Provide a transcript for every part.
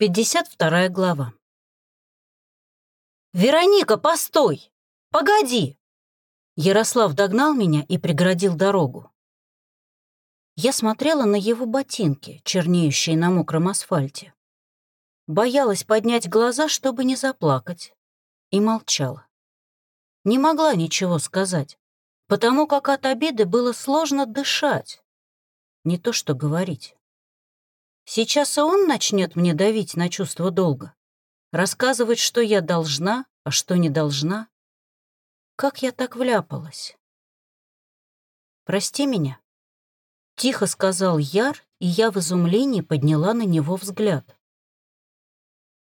52 глава. «Вероника, постой! Погоди!» Ярослав догнал меня и преградил дорогу. Я смотрела на его ботинки, чернеющие на мокром асфальте. Боялась поднять глаза, чтобы не заплакать, и молчала. Не могла ничего сказать, потому как от обиды было сложно дышать, не то что говорить. Сейчас и он начнет мне давить на чувство долга, рассказывать, что я должна, а что не должна. Как я так вляпалась? «Прости меня», — тихо сказал Яр, и я в изумлении подняла на него взгляд.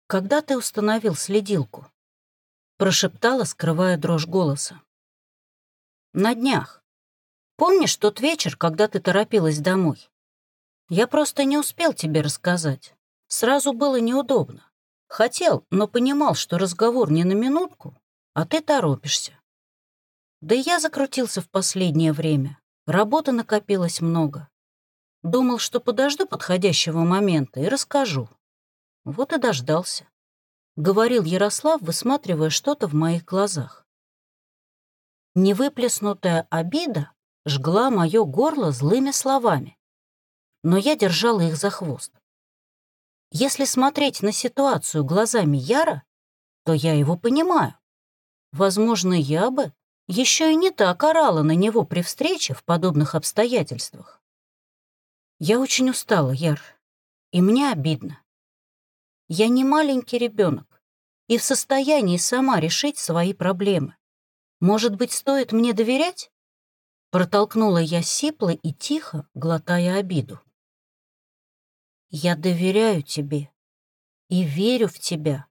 «Когда ты установил следилку?» — прошептала, скрывая дрожь голоса. «На днях. Помнишь тот вечер, когда ты торопилась домой? Я просто не успел тебе рассказать. Сразу было неудобно. Хотел, но понимал, что разговор не на минутку, а ты торопишься. Да и я закрутился в последнее время. Работы накопилось много. Думал, что подожду подходящего момента и расскажу. Вот и дождался. Говорил Ярослав, высматривая что-то в моих глазах. Невыплеснутая обида жгла мое горло злыми словами но я держала их за хвост. Если смотреть на ситуацию глазами Яра, то я его понимаю. Возможно, я бы еще и не так орала на него при встрече в подобных обстоятельствах. Я очень устала, Яр, и мне обидно. Я не маленький ребенок и в состоянии сама решить свои проблемы. Может быть, стоит мне доверять? Протолкнула я сипло и тихо, глотая обиду. «Я доверяю тебе и верю в тебя».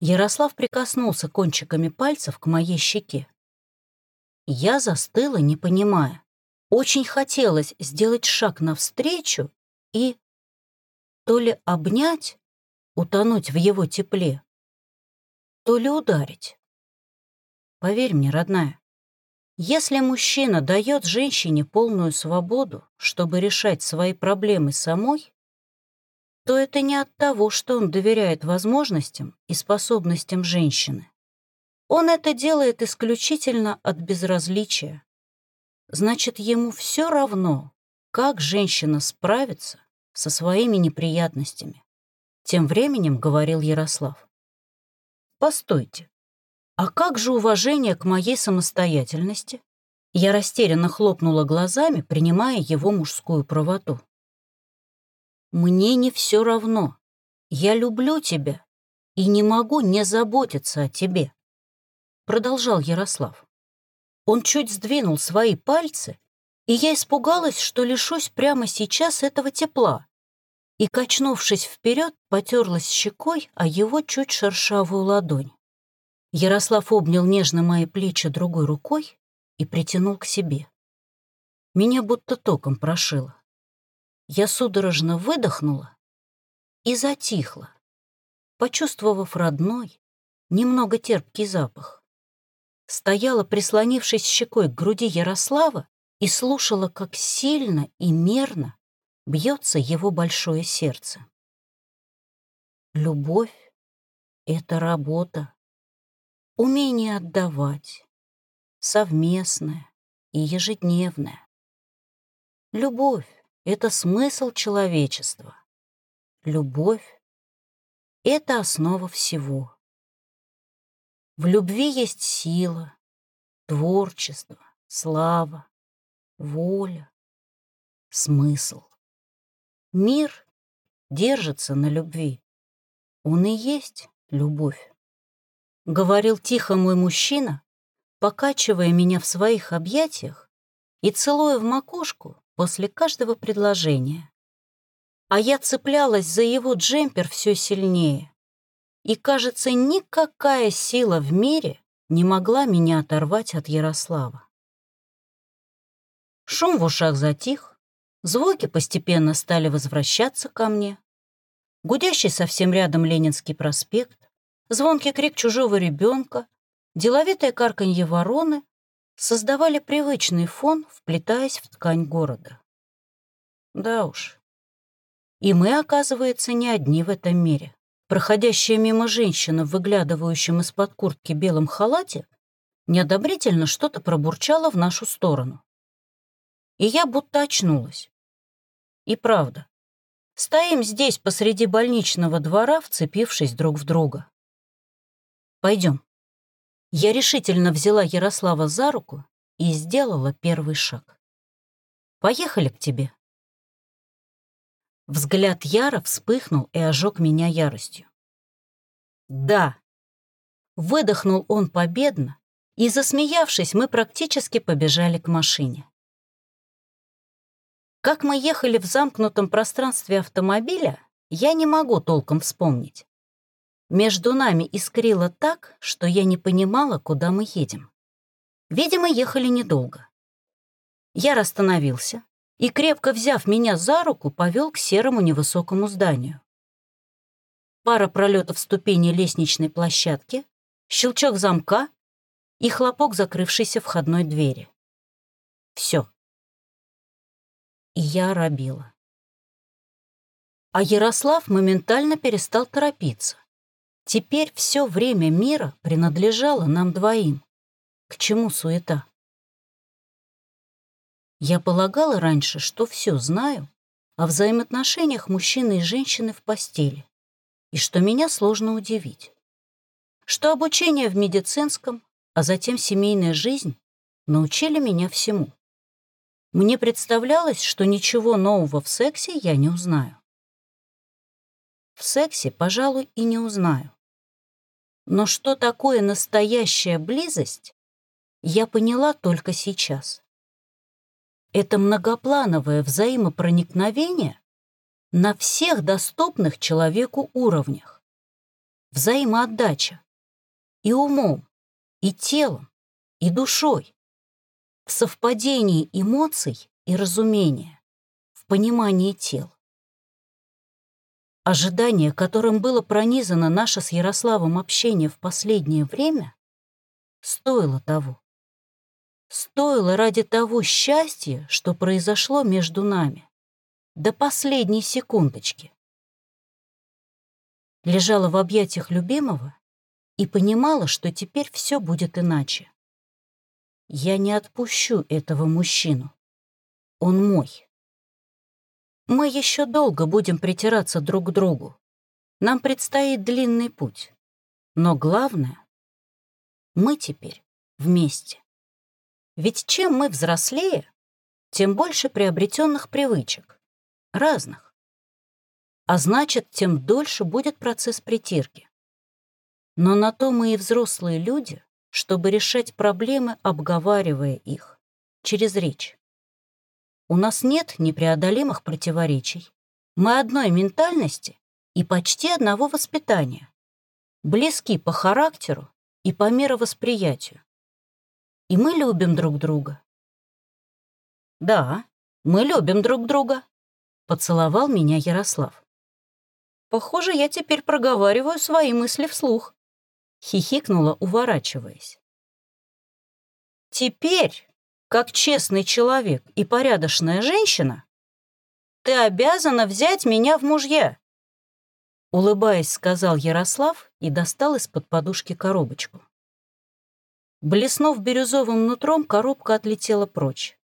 Ярослав прикоснулся кончиками пальцев к моей щеке. Я застыла, не понимая. Очень хотелось сделать шаг навстречу и то ли обнять, утонуть в его тепле, то ли ударить. Поверь мне, родная, если мужчина дает женщине полную свободу, чтобы решать свои проблемы самой, то это не от того, что он доверяет возможностям и способностям женщины. Он это делает исключительно от безразличия. Значит, ему все равно, как женщина справится со своими неприятностями. Тем временем говорил Ярослав. «Постойте, а как же уважение к моей самостоятельности?» Я растерянно хлопнула глазами, принимая его мужскую правоту. Мне не все равно. Я люблю тебя и не могу не заботиться о тебе», — продолжал Ярослав. Он чуть сдвинул свои пальцы, и я испугалась, что лишусь прямо сейчас этого тепла, и, качнувшись вперед, потерлась щекой о его чуть шершавую ладонь. Ярослав обнял нежно мои плечи другой рукой и притянул к себе. Меня будто током прошило. Я судорожно выдохнула и затихла, почувствовав родной, немного терпкий запах. Стояла, прислонившись щекой к груди Ярослава, и слушала, как сильно и мерно бьется его большое сердце. Любовь — это работа, умение отдавать, совместная и ежедневная. Любовь это смысл человечества. Любовь — это основа всего. В любви есть сила, творчество, слава, воля, смысл. Мир держится на любви. Он и есть любовь. Говорил тихо мой мужчина, покачивая меня в своих объятиях и целуя в макушку, после каждого предложения. А я цеплялась за его джемпер все сильнее. И, кажется, никакая сила в мире не могла меня оторвать от Ярослава. Шум в ушах затих, звуки постепенно стали возвращаться ко мне. Гудящий совсем рядом Ленинский проспект, звонкий крик чужого ребенка, деловитое карканье вороны создавали привычный фон, вплетаясь в ткань города. Да уж. И мы, оказывается, не одни в этом мире. Проходящая мимо женщина в выглядывающем из-под куртки белом халате неодобрительно что-то пробурчала в нашу сторону. И я будто очнулась. И правда, стоим здесь посреди больничного двора, вцепившись друг в друга. Пойдем. Я решительно взяла Ярослава за руку и сделала первый шаг. Поехали к тебе. Взгляд Яра вспыхнул и ожег меня яростью. «Да!» Выдохнул он победно, и, засмеявшись, мы практически побежали к машине. Как мы ехали в замкнутом пространстве автомобиля, я не могу толком вспомнить. Между нами искрило так, что я не понимала, куда мы едем. Видимо, ехали недолго. Я остановился, и, крепко взяв меня за руку, повел к серому невысокому зданию. Пара пролетов ступеней лестничной площадки, щелчок замка и хлопок закрывшейся входной двери. Все. И я оробила. А Ярослав моментально перестал торопиться. Теперь все время мира принадлежало нам двоим. К чему суета? Я полагала раньше, что все знаю о взаимоотношениях мужчины и женщины в постели, и что меня сложно удивить. Что обучение в медицинском, а затем семейная жизнь научили меня всему. Мне представлялось, что ничего нового в сексе я не узнаю. В сексе, пожалуй, и не узнаю. Но что такое настоящая близость, я поняла только сейчас. Это многоплановое взаимопроникновение на всех доступных человеку уровнях. Взаимоотдача и умом, и телом, и душой, в совпадении эмоций и разумения, в понимании тел. Ожидание, которым было пронизано наше с Ярославом общение в последнее время, стоило того стоило ради того счастья, что произошло между нами. До последней секундочки. Лежала в объятиях любимого и понимала, что теперь все будет иначе. Я не отпущу этого мужчину. Он мой. Мы еще долго будем притираться друг к другу. Нам предстоит длинный путь. Но главное, мы теперь вместе. Ведь чем мы взрослее, тем больше приобретенных привычек, разных. А значит, тем дольше будет процесс притирки. Но на то мы и взрослые люди, чтобы решать проблемы, обговаривая их, через речь. У нас нет непреодолимых противоречий. Мы одной ментальности и почти одного воспитания. Близки по характеру и по мировосприятию и мы любим друг друга». «Да, мы любим друг друга», — поцеловал меня Ярослав. «Похоже, я теперь проговариваю свои мысли вслух», — хихикнула, уворачиваясь. «Теперь, как честный человек и порядочная женщина, ты обязана взять меня в мужья», — улыбаясь, сказал Ярослав и достал из-под подушки коробочку. Блеснув бирюзовым нутром, коробка отлетела прочь.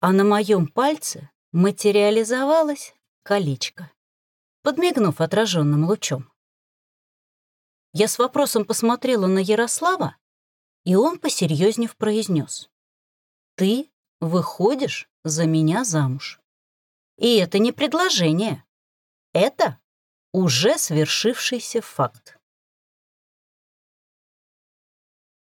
А на моем пальце материализовалось колечко, подмигнув отраженным лучом. Я с вопросом посмотрела на Ярослава, и он, посерьезнев, произнес. «Ты выходишь за меня замуж. И это не предложение. Это уже свершившийся факт».